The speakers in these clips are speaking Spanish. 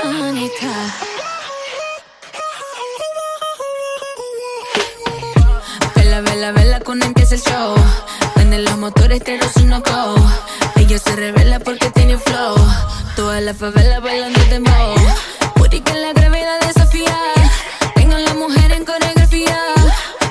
acá. Vela, vela, vela cuando empieza el show. Vende los motores, te los uno go. Ella se revela porque tiene flow. Toda la favela bailando de mo. Puri que la gravedad desafía. Tengo la mujer en coreografía.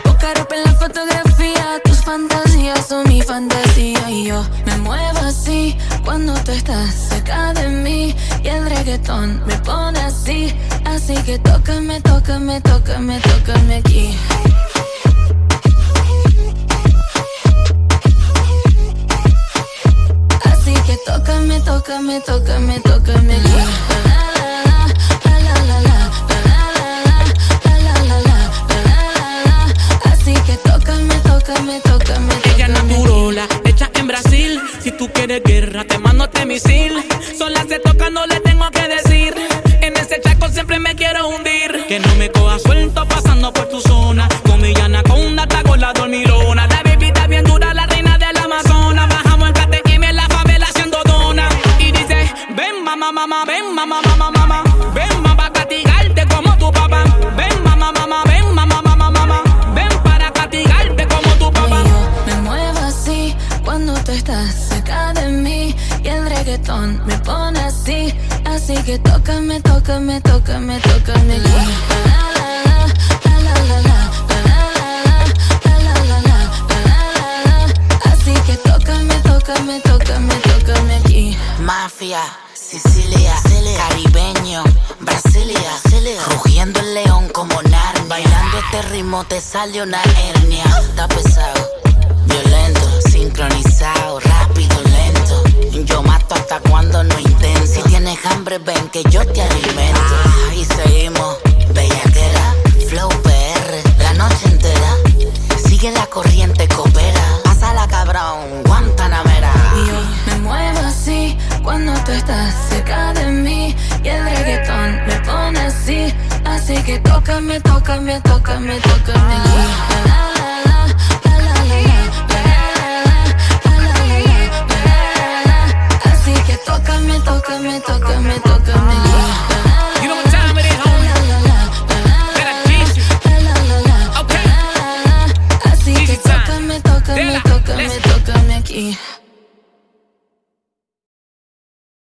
Boca ropa en la fotografía. Tus fantasías son mi fantasía. Y yo me muevo así cuando tú estás cerca de mí y el reggaetón me pone así, así que tócame, tócame, tócame, tócame aquí. Así que tócame, tócame, tócame, tócame aquí. Así que tócame, tócame, tócame. Ella naturola, hecha Brasil. Si tú quieres guerra, te mando este misil. Sola se toca, no le tengo que decir. En ese chaco siempre me quiero hundir. Que no me coja suelto pasando por tu zona. Con mi anaconda, con la dormilona. La bien dura, la reina del Amazonas. Bajamos en KTM en la favela haciendo dona. Y dice, ven mamá, mamá, ven mamá, mamá, mamá. cuando tú estás cerca de mí y el reggaetón me pone así, así que tócame, tócame, tócame, tócame. La, la, la, la, la, la, la. Tócame, tócame, tócame, tócame aquí. Mafia, Sicilia, caribeño, Brasilia, rugiendo el león como Narnia. Bailando este ritmo te sale una hernia. Está pesado sincronizado, rápido, lento. Yo mato hasta cuando no intento. Si tienes hambre, ven que yo te alimento. Y seguimos, bellaquera, flow PR, la noche entera. Sigue la corriente, coopera. Pásala cabrón, Guantanamera. Y yo me muevo así cuando tú estás cerca de mí y el reggaetón me pone así, así que tócame, tócame, tócame, tócame aquí. tócame, tócame, tócame. You know what time it is, homie.